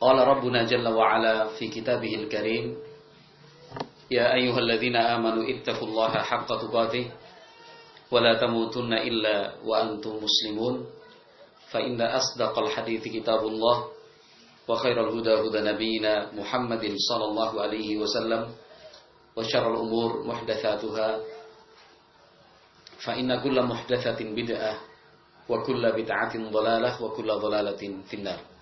قال ربنا جل وعلا في كتابه الكريم يا أيها الذين آمنوا اتقوا الله حق تقاته ولا تموتن إلا وأنتم مسلمون فإن أصدق الحديث كتاب الله وخير الهدى هدى نبينا محمد صلى الله عليه وسلم وشر الأمور محدثاتها فإن كل محدثة بدعة kulla bid'atin dhalalah wa kulla dhalalatin finnar.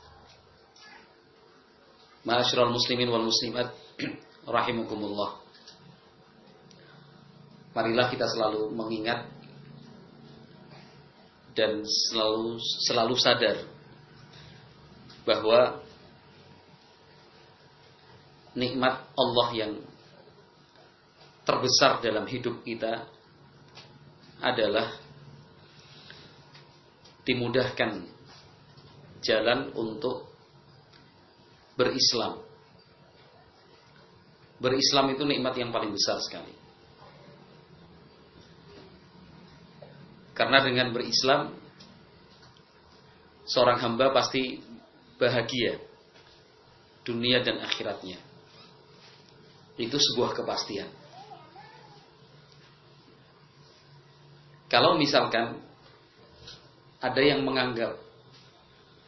Ma'asyiral muslimin wal muslimat rahimakumullah. Marilah kita selalu mengingat dan selalu selalu sadar bahwa nikmat Allah yang terbesar dalam hidup kita adalah dimudahkan jalan untuk berislam. Berislam itu nikmat yang paling besar sekali. Karena dengan berislam seorang hamba pasti bahagia dunia dan akhiratnya. Itu sebuah kepastian. Kalau misalkan ada yang menganggap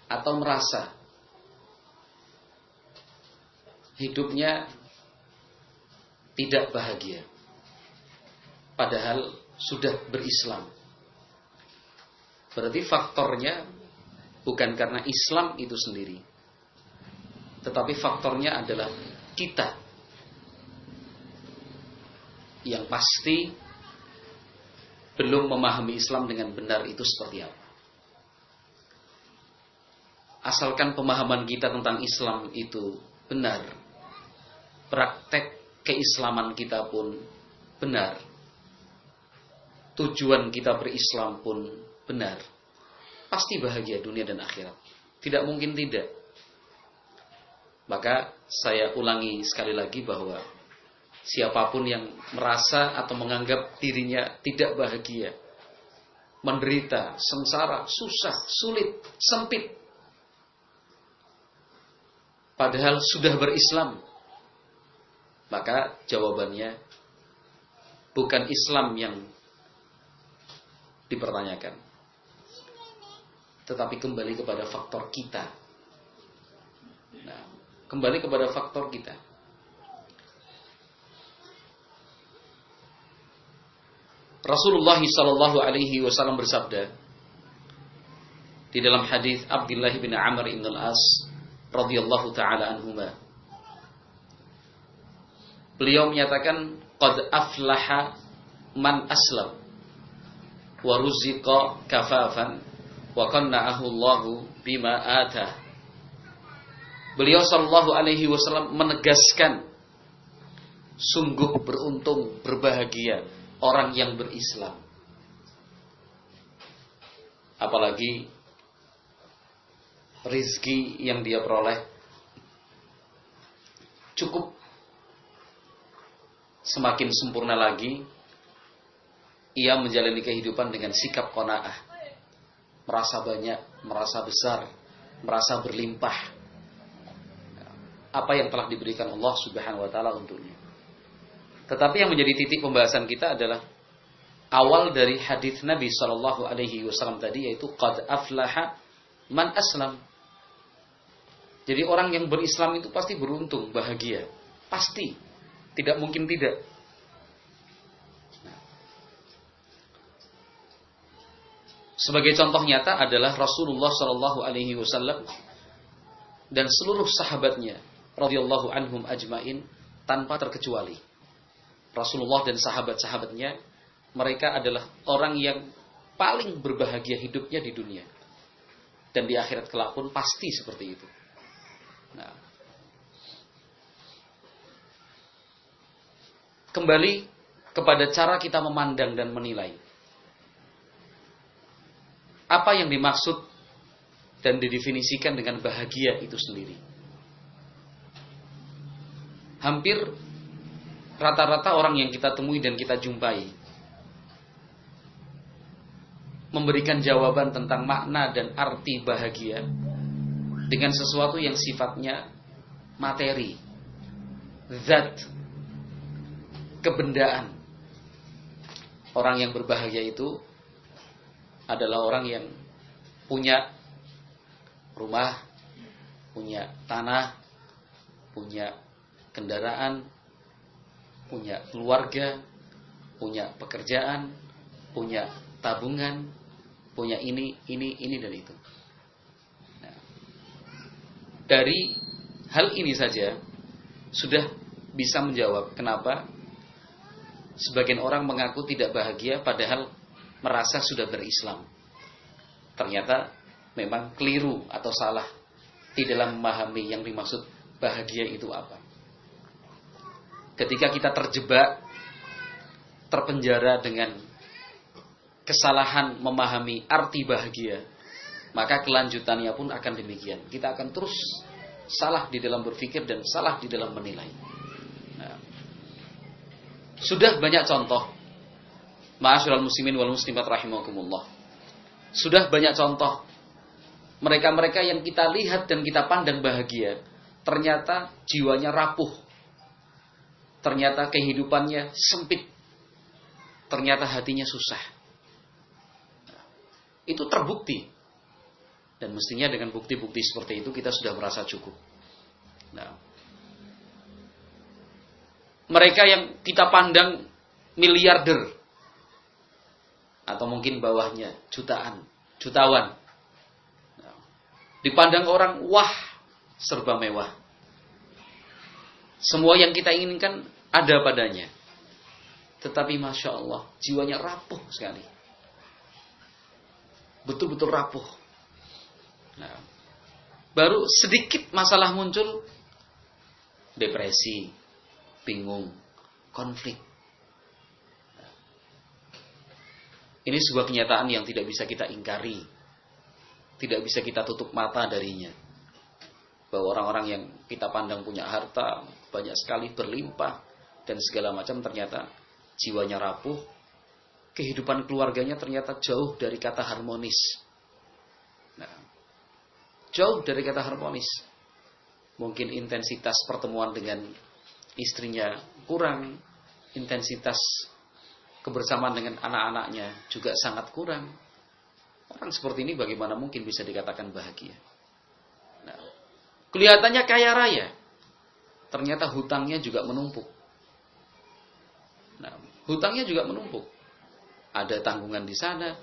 atau merasa hidupnya tidak bahagia. Padahal sudah berislam. Berarti faktornya bukan karena Islam itu sendiri. Tetapi faktornya adalah kita. Yang pasti belum memahami Islam dengan benar itu seperti apa asalkan pemahaman kita tentang Islam itu benar, praktek keislaman kita pun benar, tujuan kita berislam pun benar, pasti bahagia dunia dan akhirat. Tidak mungkin tidak. Maka saya ulangi sekali lagi bahwa siapa pun yang merasa atau menganggap dirinya tidak bahagia, menderita, sengsara, susah, sulit, sempit, padahal sudah berislam? Maka jawabannya bukan Islam yang dipertanyakan. Tetapi kembali kepada faktor kita. Nah, kembali kepada faktor kita. Rasulullah Shallallahu Alaihi Wasallam bersabda di dalam hadis Abdullah bin Amr bin Al As radhiyallahu taala anhuma. Beliau menyatakan qad aflaha man aslam wa ruziqa kafafan wa qanna'ahu Allahu bima atah. Beliau sallallahu alaihi wasallam menegaskan sungguh beruntung, berbahagia orang yang berislam. Apalagi rizki yang dia peroleh cukup semakin sempurna lagi ia menjalani kehidupan dengan sikap kona'ah merasa banyak, merasa besar merasa berlimpah apa yang telah diberikan Allah subhanahu wa ta'ala untuknya tetapi yang menjadi titik pembahasan kita adalah awal dari hadis Nabi Shallallahu Alaihi Wasallam tadi yaitu qad aflaha man aslam jadi orang yang berislam itu pasti beruntung, bahagia. Pasti. Tidak mungkin tidak. Sebagai contoh nyata adalah Rasulullah Shallallahu Alaihi Wasallam dan seluruh sahabatnya radhiyallahu anhum ajmain tanpa terkecuali. Rasulullah dan sahabat-sahabatnya mereka adalah orang yang paling berbahagia hidupnya di dunia. dan di akhirat kelak pun pasti seperti itu. Nah, kembali kepada cara kita memandang dan menilai. Apa yang dimaksud dan didefinisikan dengan bahagia itu sendiri. Hampir rata-rata orang yang kita temui dan kita jumpai memberikan jawaban tentang makna dan arti bahagia dengan sesuatu yang sifatnya materi, zat, kebendaan. Orang yang berbahagia itu adalah orang yang punya rumah, punya tanah, punya kendaraan, punya keluarga, punya pekerjaan, punya tabungan, punya ini, ini, ini dan itu. Nah, dari hal ini saja sudah bisa menjawab kenapa sebagian orang mengaku tidak bahagia padahal merasa sudah berislam. Ternyata memang keliru atau salah di dalam memahami yang dimaksud bahagia itu apa. Ketika kita terjebak, terpenjara dengan kesalahan memahami arti bahagia, maka kelanjutannya pun akan demikian. Kita akan terus salah di dalam berpikir dan salah di dalam menilai. Sudah banyak contoh. Ma'asyiral muslimin wal muslimat rahimakumullah. Sudah banyak contoh mereka-mereka yang kita lihat dan kita pandang bahagia, ternyata jiwanya rapuh. Ternyata kehidupannya sempit. Ternyata hatinya susah itu terbukti. Dan mestinya dengan bukti-bukti seperti itu kita sudah merasa cukup. Nah, mereka yang kita pandang miliarder atau mungkin bawahnya jutaan, jutawan. Dipandang orang wah serba mewah. Semua yang kita inginkan ada padanya. Tetapi masya Allah jiwanya rapuh sekali betul-betul rapuh. Nah, baru sedikit masalah muncul, depresi, bingung, konflik. Ini sebuah kenyataan yang tidak bisa kita ingkari. Tidak bisa kita tutup mata darinya. Bahwa orang-orang yang kita pandang punya harta, banyak sekali berlimpah, dan segala macam ternyata jiwanya rapuh, kehidupan keluarganya ternyata jauh dari kata harmonis. Nah, jauh dari kata harmonis. Mungkin intensitas pertemuan dengan istrinya kurang, intensitas kebersamaan dengan anak-anaknya juga sangat kurang. Orang seperti ini bagaimana mungkin bisa dikatakan bahagia? Nah, kelihatannya kaya raya, ternyata hutangnya juga menumpuk. Nah, hutangnya juga menumpuk ada tanggungan di sana,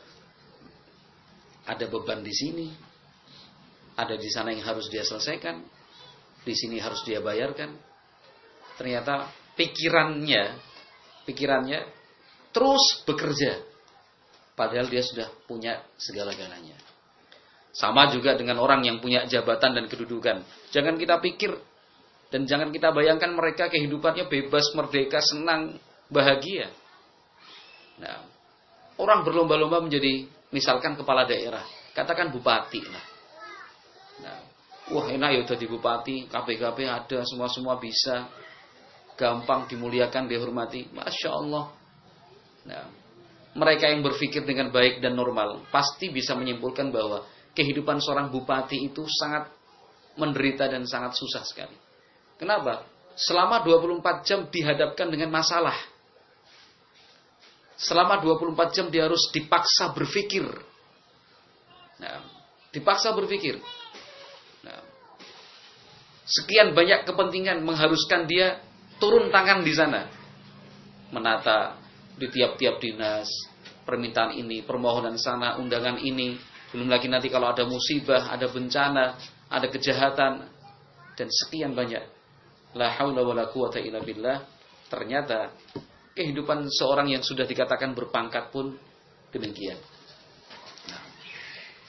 ada beban di sini, ada di sana yang harus dia selesaikan, di sini harus dia bayarkan. Ternyata pikirannya, pikirannya terus bekerja, padahal dia sudah punya segala-galanya. Sama juga dengan orang yang punya jabatan dan kedudukan. Jangan kita pikir dan jangan kita bayangkan mereka kehidupannya bebas, merdeka, senang, bahagia. Nah, orang berlomba-lomba menjadi misalkan kepala daerah, katakan bupati. Nah, wah enak ya udah di bupati, KPKP ada, semua-semua bisa, gampang dimuliakan, dihormati, masya Allah. Nah, mereka yang berpikir dengan baik dan normal pasti bisa menyimpulkan bahwa kehidupan seorang bupati itu sangat menderita dan sangat susah sekali. Kenapa? Selama 24 jam dihadapkan dengan masalah selama 24 jam dia harus dipaksa berpikir. Nah, dipaksa berpikir. Nah, sekian banyak kepentingan mengharuskan dia turun tangan di sana. Menata di tiap-tiap dinas, permintaan ini, permohonan sana, undangan ini. Belum lagi nanti kalau ada musibah, ada bencana, ada kejahatan. Dan sekian banyak. La haula wa la quwata illa billah. Ternyata kehidupan seorang yang sudah dikatakan berpangkat pun demikian. Nah,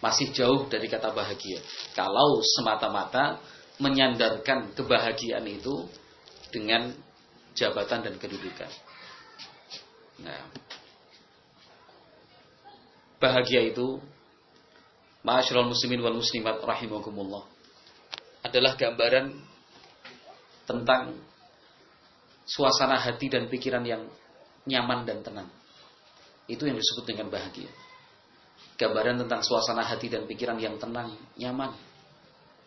Masih jauh dari kata bahagia. Kalau semata-mata menyandarkan kebahagiaan itu dengan jabatan dan kedudukan. Nah, bahagia itu Ma'asyiral muslimin wal muslimat rahimakumullah adalah gambaran tentang suasana hati dan pikiran yang nyaman dan tenang. Itu yang disebut dengan bahagia. Gambaran tentang suasana hati dan pikiran yang tenang, nyaman.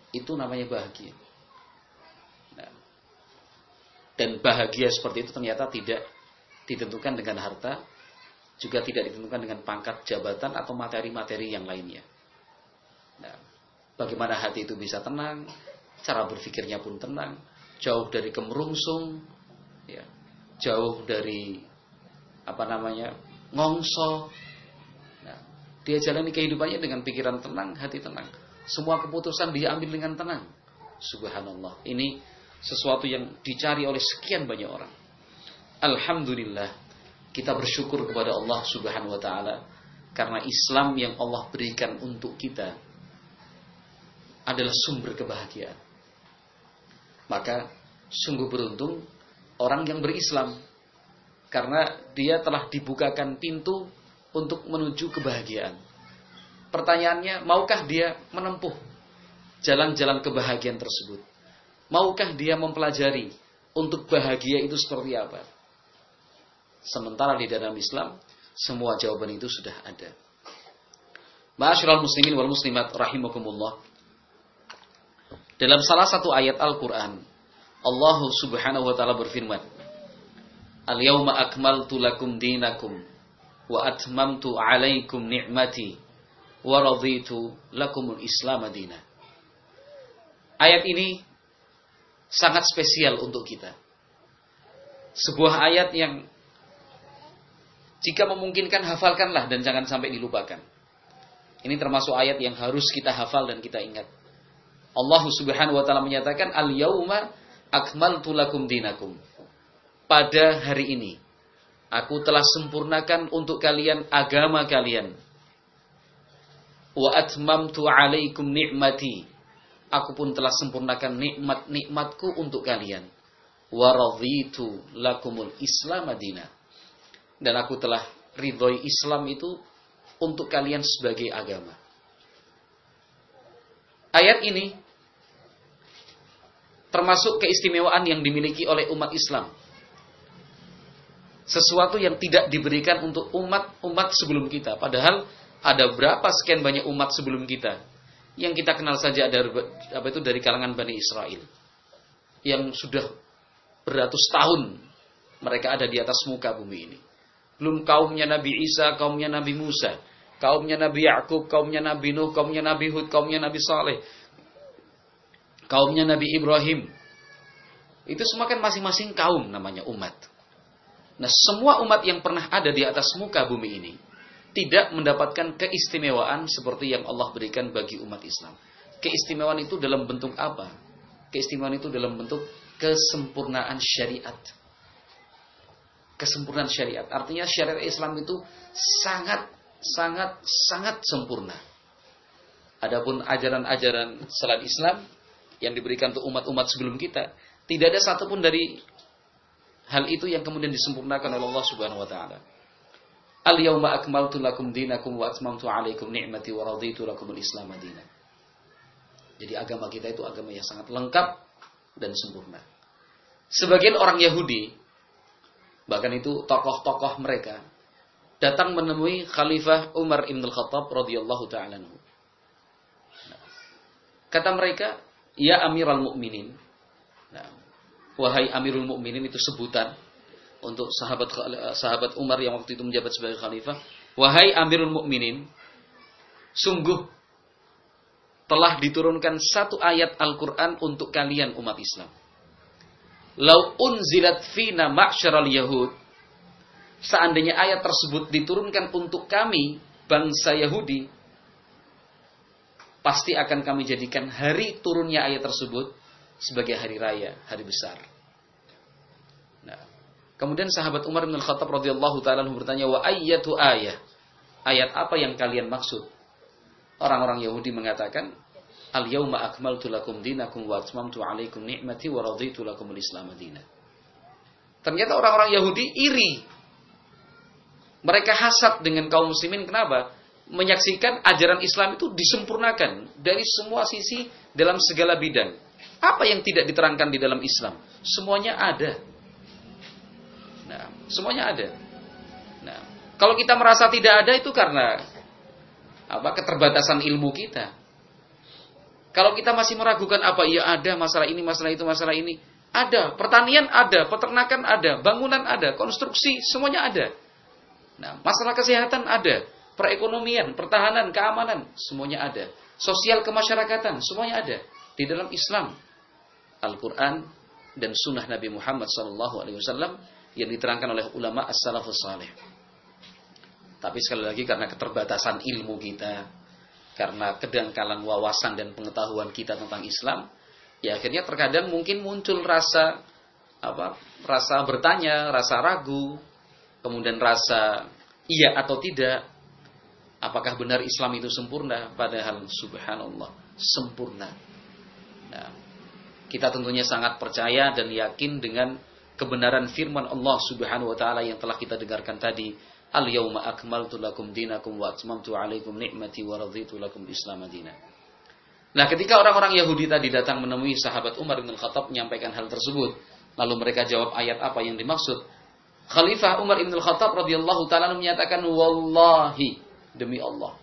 Itu namanya bahagia. Dan bahagia seperti itu ternyata tidak ditentukan dengan harta, juga tidak ditentukan dengan pangkat jabatan atau materi-materi yang lainnya. Nah, bagaimana hati itu bisa tenang, cara berpikirnya pun tenang, jauh dari kemerungsung, ya, jauh dari apa namanya ngongso. Nah, dia jalani kehidupannya dengan pikiran tenang, hati tenang. Semua keputusan dia ambil dengan tenang. Subhanallah. Ini sesuatu yang dicari oleh sekian banyak orang. Alhamdulillah kita bersyukur kepada Allah Subhanahu wa taala karena Islam yang Allah berikan untuk kita adalah sumber kebahagiaan. Maka sungguh beruntung orang yang berislam karena dia telah dibukakan pintu untuk menuju kebahagiaan. Pertanyaannya, maukah dia menempuh jalan-jalan kebahagiaan tersebut? Maukah dia mempelajari untuk bahagia itu seperti apa? Sementara di dalam Islam, semua jawaban itu sudah ada. Ma'asyiral muslimin wal muslimat rahimakumullah. Dalam salah satu ayat Al-Quran, Allah subhanahu wa ta'ala berfirman, Al-yawma akmaltu lakum dinakum, wa atmamtu alaikum ni'mati, wa raditu lakumul islam adina. Ayat ini sangat spesial untuk kita. Sebuah ayat yang jika memungkinkan hafalkanlah dan jangan sampai dilupakan. Ini termasuk ayat yang harus kita hafal dan kita ingat. Allah Subhanahu wa taala menyatakan al yauma akmaltu lakum dinakum. Pada hari ini aku telah sempurnakan untuk kalian agama kalian. Wa atmamtu alaikum ni'mati. Aku pun telah sempurnakan nikmat-nikmatku untuk kalian. Wa raditu lakumul Islam madina. Dan aku telah ridhoi Islam itu untuk kalian sebagai agama. Ayat ini termasuk keistimewaan yang dimiliki oleh umat Islam. Sesuatu yang tidak diberikan untuk umat-umat sebelum kita. Padahal ada berapa sekian banyak umat sebelum kita yang kita kenal saja ada apa itu dari kalangan Bani Israel yang sudah beratus tahun mereka ada di atas muka bumi ini. Belum kaumnya Nabi Isa, kaumnya Nabi Musa, kaumnya Nabi Yakub, kaumnya Nabi Nuh, kaumnya Nabi Hud, kaumnya Nabi Saleh, kaumnya Nabi Ibrahim. Itu semua kan masing-masing kaum namanya umat. Nah, semua umat yang pernah ada di atas muka bumi ini tidak mendapatkan keistimewaan seperti yang Allah berikan bagi umat Islam. Keistimewaan itu dalam bentuk apa? Keistimewaan itu dalam bentuk kesempurnaan syariat. Kesempurnaan syariat. Artinya syariat Islam itu sangat sangat sangat sempurna. Adapun ajaran-ajaran selain Islam yang diberikan untuk umat-umat sebelum kita, tidak ada satupun dari hal itu yang kemudian disempurnakan oleh Allah Subhanahu wa taala. Al yauma akmaltu lakum dinakum wa atmamtu alaikum ni'mati wa raditu lakum al-islam madina. Jadi agama kita itu agama yang sangat lengkap dan sempurna. Sebagian orang Yahudi bahkan itu tokoh-tokoh mereka datang menemui Khalifah Umar Ibn Khattab radhiyallahu taala Kata mereka, Ya Amirul Mukminin. Nah, wahai Amirul Mukminin itu sebutan untuk sahabat sahabat Umar yang waktu itu menjabat sebagai khalifah. Wahai Amirul Mukminin, sungguh telah diturunkan satu ayat Al-Quran untuk kalian umat Islam. Lau unzilat fina ma'syaral yahud. Seandainya ayat tersebut diturunkan untuk kami, bangsa Yahudi, pasti akan kami jadikan hari turunnya ayat tersebut sebagai hari raya, hari besar. Kemudian sahabat Umar bin Khattab radhiyallahu taala bertanya, "Wa ayyatu ayah?" Ayat apa yang kalian maksud? orang-orang Yahudi mengatakan Al-yawma akmaltu lakum dinakum wa atmamtu alaikum ni'mati wa raditu lakum al-islam madinah. Ternyata orang-orang Yahudi iri. Mereka hasad dengan kaum muslimin kenapa? Menyaksikan ajaran Islam itu disempurnakan dari semua sisi dalam segala bidang. Apa yang tidak diterangkan di dalam Islam? Semuanya ada. Semuanya ada. Nah, kalau kita merasa tidak ada itu karena apa keterbatasan ilmu kita. Kalau kita masih meragukan apa ya ada masalah ini, masalah itu, masalah ini, ada. Pertanian ada, peternakan ada, bangunan ada, konstruksi semuanya ada. Nah, masalah kesehatan ada, perekonomian, pertahanan, keamanan semuanya ada. Sosial kemasyarakatan semuanya ada di dalam Islam. Al-Qur'an dan sunnah Nabi Muhammad SAW yang diterangkan oleh ulama as-salafus salih. Tapi sekali lagi karena keterbatasan ilmu kita, karena kedangkalan wawasan dan pengetahuan kita tentang Islam, ya akhirnya terkadang mungkin muncul rasa apa? rasa bertanya, rasa ragu, kemudian rasa iya atau tidak. Apakah benar Islam itu sempurna? Padahal subhanallah, sempurna. Nah, kita tentunya sangat percaya dan yakin dengan kebenaran firman Allah Subhanahu wa taala yang telah kita dengarkan tadi Al-yawma akmaltu lakum dinakum wa atmamtu alaikum ni'mati wa raditu lakum Islam madina. Nah, ketika orang-orang Yahudi tadi datang menemui sahabat Umar bin Khattab menyampaikan hal tersebut, lalu mereka jawab ayat apa yang dimaksud? Khalifah Umar bin Khattab radhiyallahu taala menyatakan wallahi demi Allah.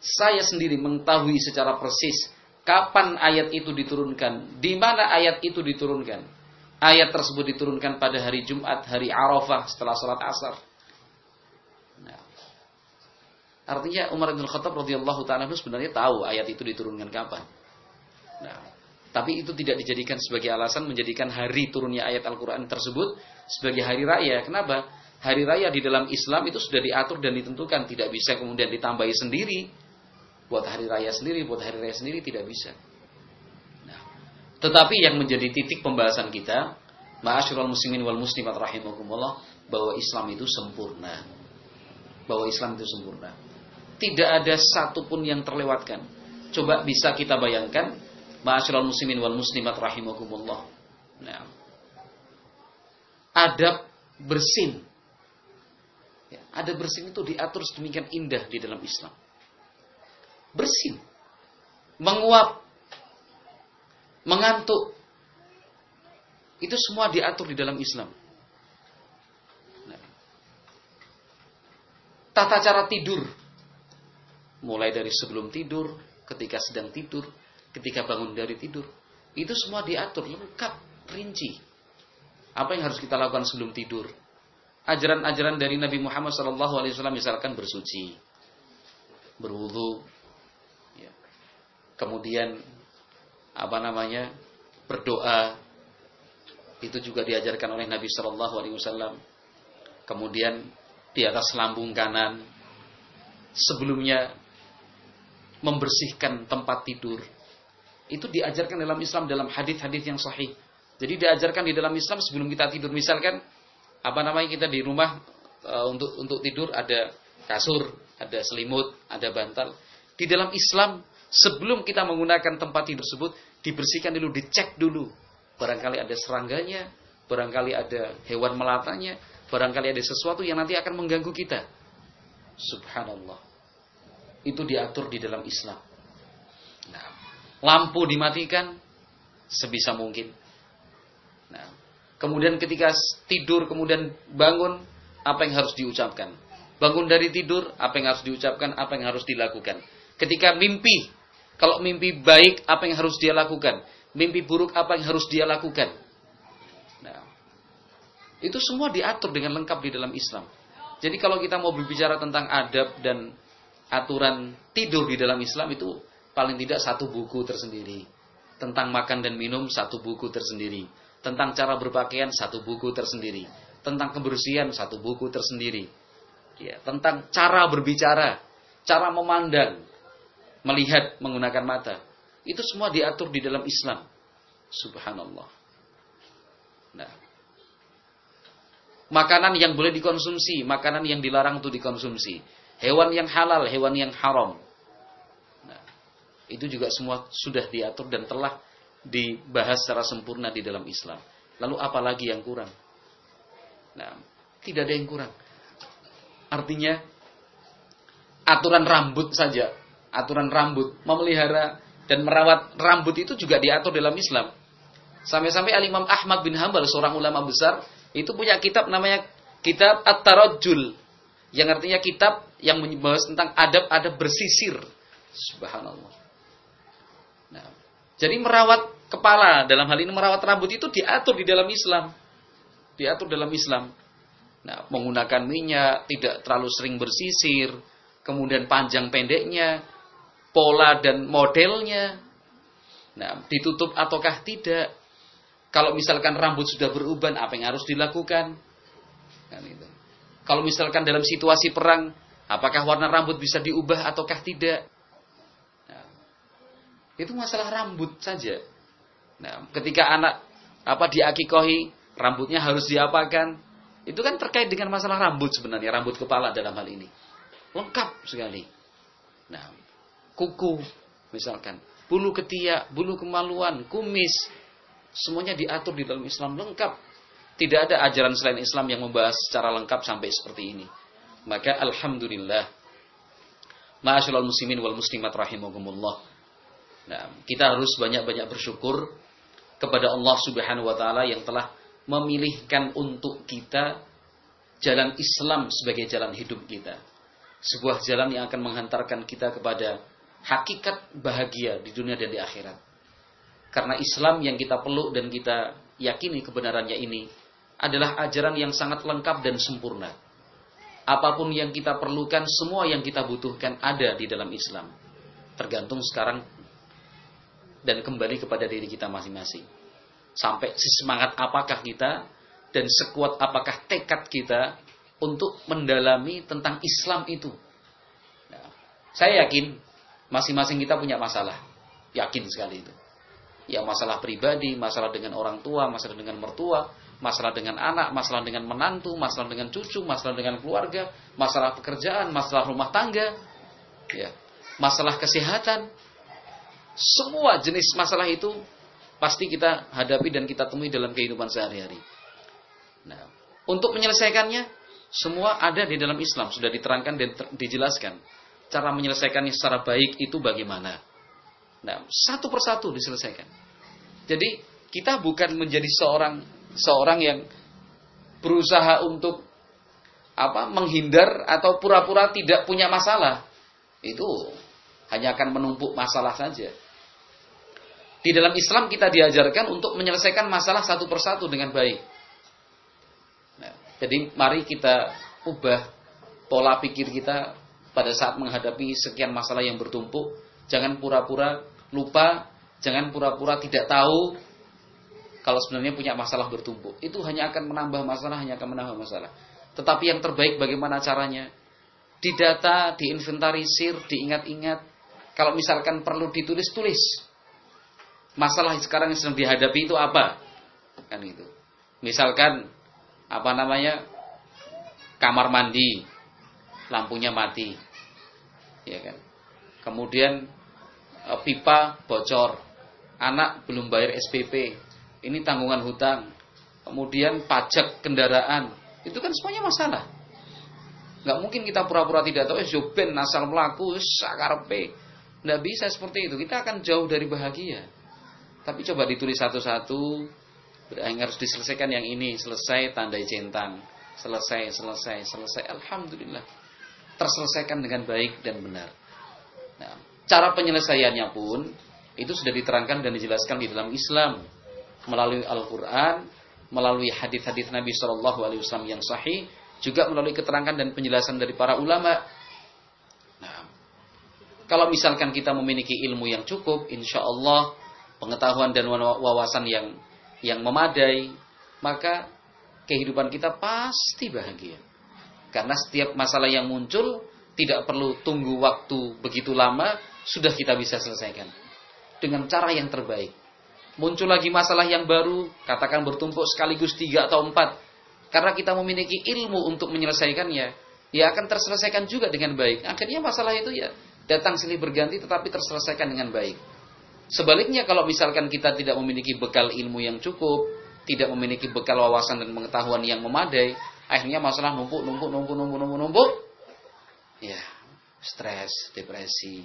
Saya sendiri mengetahui secara persis kapan ayat itu diturunkan, di mana ayat itu diturunkan. Ayat tersebut diturunkan pada hari Jumat, hari Arafah setelah salat Asar. Artinya Umar bin Khattab radhiyallahu taala sebenarnya tahu ayat itu diturunkan kapan. Nah, tapi itu tidak dijadikan sebagai alasan menjadikan hari turunnya ayat Al-Qur'an tersebut sebagai hari raya. Kenapa? Hari raya di dalam Islam itu sudah diatur dan ditentukan, tidak bisa kemudian ditambahi sendiri. Buat hari raya sendiri, buat hari raya sendiri tidak bisa. Tetapi yang menjadi titik pembahasan kita, ma'asyiral muslimin wal muslimat rahimakumullah, bahwa Islam itu sempurna. Bahwa Islam itu sempurna tidak ada satupun yang terlewatkan. Coba bisa kita bayangkan, Ma'asyiral muslimin wal muslimat rahimakumullah. Nah, adab bersin. Ya, adab bersin itu diatur sedemikian indah di dalam Islam. Bersin. Menguap. Mengantuk. Itu semua diatur di dalam Islam. Tata cara tidur mulai dari sebelum tidur, ketika sedang tidur, ketika bangun dari tidur. Itu semua diatur lengkap, rinci. Apa yang harus kita lakukan sebelum tidur? Ajaran-ajaran dari Nabi Muhammad SAW misalkan bersuci, berwudu, ya. kemudian apa namanya berdoa, itu juga diajarkan oleh Nabi SAW. Kemudian di atas lambung kanan, sebelumnya membersihkan tempat tidur. Itu diajarkan dalam Islam dalam hadis-hadis yang sahih. Jadi diajarkan di dalam Islam sebelum kita tidur. Misalkan apa namanya kita di rumah e, untuk untuk tidur ada kasur, ada selimut, ada bantal. Di dalam Islam sebelum kita menggunakan tempat tidur tersebut dibersihkan dulu, dicek dulu. Barangkali ada serangganya, barangkali ada hewan melatanya, barangkali ada sesuatu yang nanti akan mengganggu kita. Subhanallah itu diatur di dalam Islam. Nah, lampu dimatikan sebisa mungkin. Nah, kemudian ketika tidur kemudian bangun apa yang harus diucapkan? Bangun dari tidur apa yang harus diucapkan? Apa yang harus dilakukan? Ketika mimpi, kalau mimpi baik apa yang harus dia lakukan? Mimpi buruk apa yang harus dia lakukan? Nah, itu semua diatur dengan lengkap di dalam Islam. Jadi kalau kita mau berbicara tentang adab dan aturan tidur di dalam Islam itu paling tidak satu buku tersendiri. Tentang makan dan minum satu buku tersendiri. Tentang cara berpakaian satu buku tersendiri. Tentang kebersihan satu buku tersendiri. Ya, tentang cara berbicara, cara memandang, melihat menggunakan mata. Itu semua diatur di dalam Islam. Subhanallah. Nah, makanan yang boleh dikonsumsi, makanan yang dilarang untuk dikonsumsi hewan yang halal, hewan yang haram. Itu juga semua sudah diatur dan telah dibahas secara sempurna di dalam Islam. Lalu apalagi yang kurang? Nah, tidak ada yang kurang. Artinya aturan rambut saja, aturan rambut, memelihara dan merawat rambut itu juga diatur dalam Islam. Sampai-sampai Al-Imam Ahmad bin Hambal, seorang ulama besar, itu punya kitab namanya kitab At-Tarajul. Yang artinya kitab yang membahas tentang adab-adab bersisir. Subhanallah. Nah, jadi merawat kepala dalam hal ini merawat rambut itu diatur di dalam Islam. Diatur dalam Islam. Nah, menggunakan minyak, tidak terlalu sering bersisir, kemudian panjang pendeknya, pola dan modelnya. Nah, ditutup ataukah tidak? Kalau misalkan rambut sudah beruban, apa yang harus dilakukan? Kan itu. Kalau misalkan dalam situasi perang, apakah warna rambut bisa diubah ataukah tidak? Nah, itu masalah rambut saja. Nah, ketika anak apa diakikohi, rambutnya harus diapakan? Itu kan terkait dengan masalah rambut sebenarnya, rambut kepala dalam hal ini. Lengkap sekali. Nah, kuku misalkan, bulu ketiak, bulu kemaluan, kumis, Semuanya diatur di dalam Islam lengkap. Tidak ada ajaran selain Islam yang membahas secara lengkap sampai seperti ini. Maka Alhamdulillah. Ma'asyurul muslimin wal muslimat rahimahumullah. Nah, kita harus banyak-banyak bersyukur kepada Allah subhanahu wa ta'ala yang telah memilihkan untuk kita jalan Islam sebagai jalan hidup kita. Sebuah jalan yang akan menghantarkan kita kepada hakikat bahagia di dunia dan di akhirat. Karena Islam yang kita peluk dan kita yakini kebenarannya ini adalah ajaran yang sangat lengkap dan sempurna. Apa pun yang kita perlukan, semua yang kita butuhkan ada di dalam Islam. Tergantung sekarang dan kembali kepada diri kita masing-masing. Sampai sesemangat apakah kita dan sekuat apakah tekad kita untuk mendalami tentang Islam itu. Nah, saya yakin masing-masing kita punya masalah. Yakin sekali itu ya masalah pribadi, masalah dengan orang tua, masalah dengan mertua, masalah dengan anak, masalah dengan menantu, masalah dengan cucu, masalah dengan keluarga, masalah pekerjaan, masalah rumah tangga, ya, masalah kesehatan. Semua jenis masalah itu pasti kita hadapi dan kita temui dalam kehidupan sehari-hari. Nah, untuk menyelesaikannya semua ada di dalam Islam, sudah diterangkan dan dijelaskan. Cara menyelesaikannya secara baik itu bagaimana? Nah, satu persatu diselesaikan. Jadi kita bukan menjadi seorang seorang yang berusaha untuk apa menghindar atau pura-pura tidak punya masalah. Itu hanya akan menumpuk masalah saja. Di dalam Islam kita diajarkan untuk menyelesaikan masalah satu persatu dengan baik. Nah, jadi mari kita ubah pola pikir kita pada saat menghadapi sekian masalah yang bertumpuk Jangan pura-pura lupa, jangan pura-pura tidak tahu kalau sebenarnya punya masalah bertumpuk. Itu hanya akan menambah masalah, hanya akan menambah masalah. Tetapi yang terbaik bagaimana caranya? Didata, diinventarisir, diingat-ingat. Kalau misalkan perlu ditulis, tulis. Masalah sekarang yang sedang dihadapi itu apa? Kan itu. Misalkan apa namanya? Kamar mandi, lampunya mati. Ya kan? Kemudian Eh, pipa bocor, anak belum bayar SPP, ini tanggungan hutang, kemudian pajak kendaraan, itu kan semuanya masalah. Nggak mungkin kita pura-pura tidak tahu, joben asal melaku, sakarpe. Nggak bisa seperti itu, kita akan jauh dari bahagia. Tapi coba ditulis satu-satu, yang harus diselesaikan yang ini, selesai tandai centang. Selesai, selesai, selesai. Alhamdulillah. Terselesaikan dengan baik dan benar. Nah, Cara penyelesaiannya pun itu sudah diterangkan dan dijelaskan di dalam Islam melalui Al-Qur'an, melalui hadis-hadis Nabi Shallallahu alaihi wasallam yang sahih, juga melalui keterangan dan penjelasan dari para ulama. Nah, kalau misalkan kita memiliki ilmu yang cukup, insya Allah pengetahuan dan wawasan yang yang memadai, maka kehidupan kita pasti bahagia. Karena setiap masalah yang muncul tidak perlu tunggu waktu begitu lama, sudah kita bisa selesaikan dengan cara yang terbaik. Muncul lagi masalah yang baru, katakan bertumpuk sekaligus tiga atau empat, karena kita memiliki ilmu untuk menyelesaikannya, ya akan terselesaikan juga dengan baik. Akhirnya masalah itu ya datang silih berganti tetapi terselesaikan dengan baik. Sebaliknya kalau misalkan kita tidak memiliki bekal ilmu yang cukup, tidak memiliki bekal wawasan dan pengetahuan yang memadai, akhirnya masalah numpuk, numpuk, numpuk, numpuk, numpuk, numpuk. Ya, stres, depresi,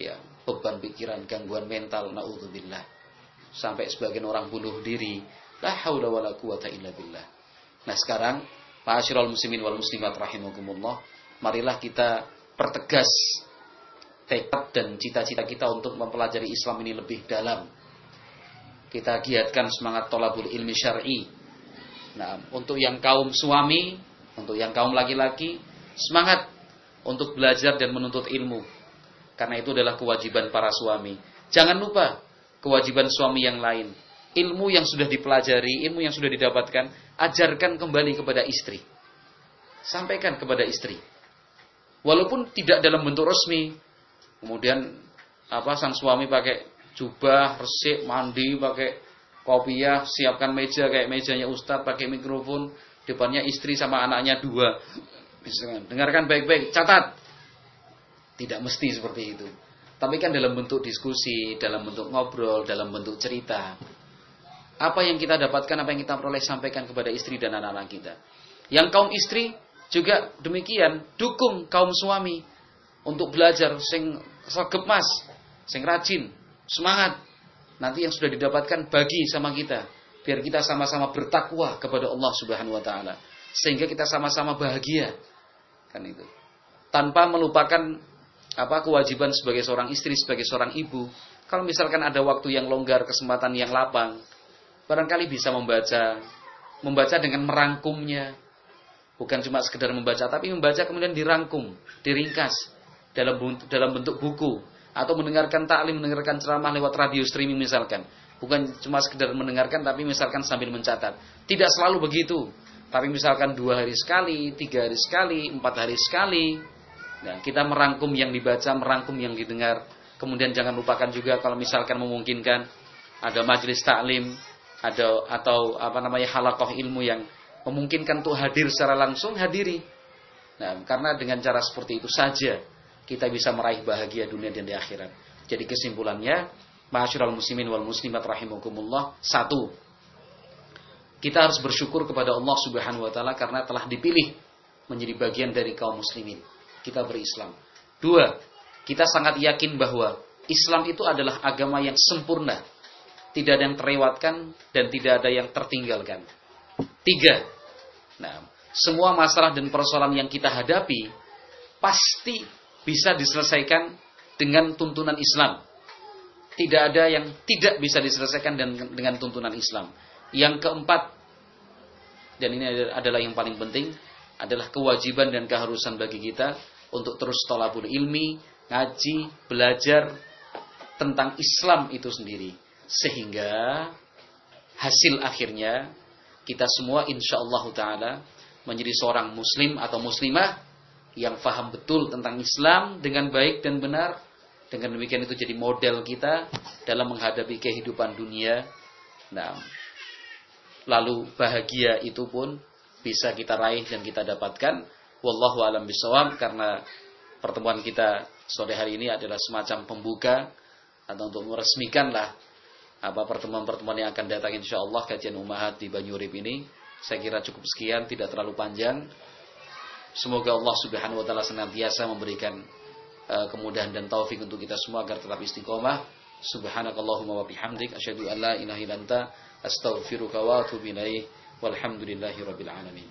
ya, beban pikiran, gangguan mental, naudzubillah. Sampai sebagian orang bunuh diri. La haula wala quwata illa billah. Nah, sekarang, Ma'asyiral muslimin wal muslimat rahimakumullah, marilah kita pertegas tekad dan cita-cita kita untuk mempelajari Islam ini lebih dalam. Kita giatkan semangat tolabul ilmi syar'i. Nah, untuk yang kaum suami, untuk yang kaum laki-laki, semangat untuk belajar dan menuntut ilmu. Karena itu adalah kewajiban para suami. Jangan lupa kewajiban suami yang lain. Ilmu yang sudah dipelajari, ilmu yang sudah didapatkan, ajarkan kembali kepada istri. Sampaikan kepada istri. Walaupun tidak dalam bentuk resmi, Kemudian apa sang suami pakai jubah, resik, mandi, pakai kopiah, siapkan meja kayak mejanya ustadz, pakai mikrofon, depannya istri sama anaknya dua. Dengarkan baik-baik, catat. Tidak mesti seperti itu. Tapi kan dalam bentuk diskusi, dalam bentuk ngobrol, dalam bentuk cerita. Apa yang kita dapatkan, apa yang kita peroleh sampaikan kepada istri dan anak-anak kita. Yang kaum istri juga demikian, dukung kaum suami untuk belajar sing sregep Mas, sing rajin, semangat. Nanti yang sudah didapatkan bagi sama kita, biar kita sama-sama bertakwa kepada Allah Subhanahu wa taala, sehingga kita sama-sama bahagia. Kan itu. Tanpa melupakan apa kewajiban sebagai seorang istri, sebagai seorang ibu. Kalau misalkan ada waktu yang longgar, kesempatan yang lapang, barangkali bisa membaca, membaca dengan merangkumnya, bukan cuma sekedar membaca, tapi membaca kemudian dirangkum, diringkas, dalam dalam bentuk buku atau mendengarkan taklim, mendengarkan ceramah lewat radio streaming misalkan. Bukan cuma sekedar mendengarkan tapi misalkan sambil mencatat. Tidak selalu begitu. Tapi misalkan dua hari sekali, tiga hari sekali, empat hari sekali. Nah, kita merangkum yang dibaca, merangkum yang didengar. Kemudian jangan lupakan juga kalau misalkan memungkinkan ada majelis taklim, ada atau apa namanya halakoh ilmu yang memungkinkan untuk hadir secara langsung hadiri. Nah, karena dengan cara seperti itu saja kita bisa meraih bahagia dunia dan di akhirat. Jadi kesimpulannya, Ma'asyiral muslimin wal muslimat rahimakumullah, satu, kita harus bersyukur kepada Allah Subhanahu wa taala karena telah dipilih menjadi bagian dari kaum muslimin. Kita berislam. Dua, kita sangat yakin bahwa Islam itu adalah agama yang sempurna. Tidak ada yang terlewatkan dan tidak ada yang tertinggalkan. Tiga, nah, semua masalah dan persoalan yang kita hadapi pasti bisa diselesaikan dengan tuntunan Islam. Tidak ada yang tidak bisa diselesaikan dengan tuntunan Islam. Yang keempat, dan ini adalah yang paling penting, adalah kewajiban dan keharusan bagi kita untuk terus tolabul ilmi, ngaji, belajar tentang Islam itu sendiri. Sehingga hasil akhirnya kita semua insya Allah ta'ala menjadi seorang muslim atau muslimah yang faham betul tentang Islam dengan baik dan benar. Dengan demikian itu jadi model kita dalam menghadapi kehidupan dunia. Nah, lalu bahagia itu pun bisa kita raih dan kita dapatkan. Wallahu alam bisawab karena pertemuan kita sore hari ini adalah semacam pembuka atau untuk meresmikan lah apa pertemuan-pertemuan yang akan datang insya Allah kajian umahat di Banyurip ini. Saya kira cukup sekian, tidak terlalu panjang. Semoga Allah Subhanahu wa taala senantiasa memberikan uh, kemudahan dan taufik untuk kita semua agar tetap istiqomah. Subhanakallahumma wa bihamdik asyhadu an la ilaha illa anta astaghfiruka wa atubu ilaik. Walhamdulillahirabbil alamin.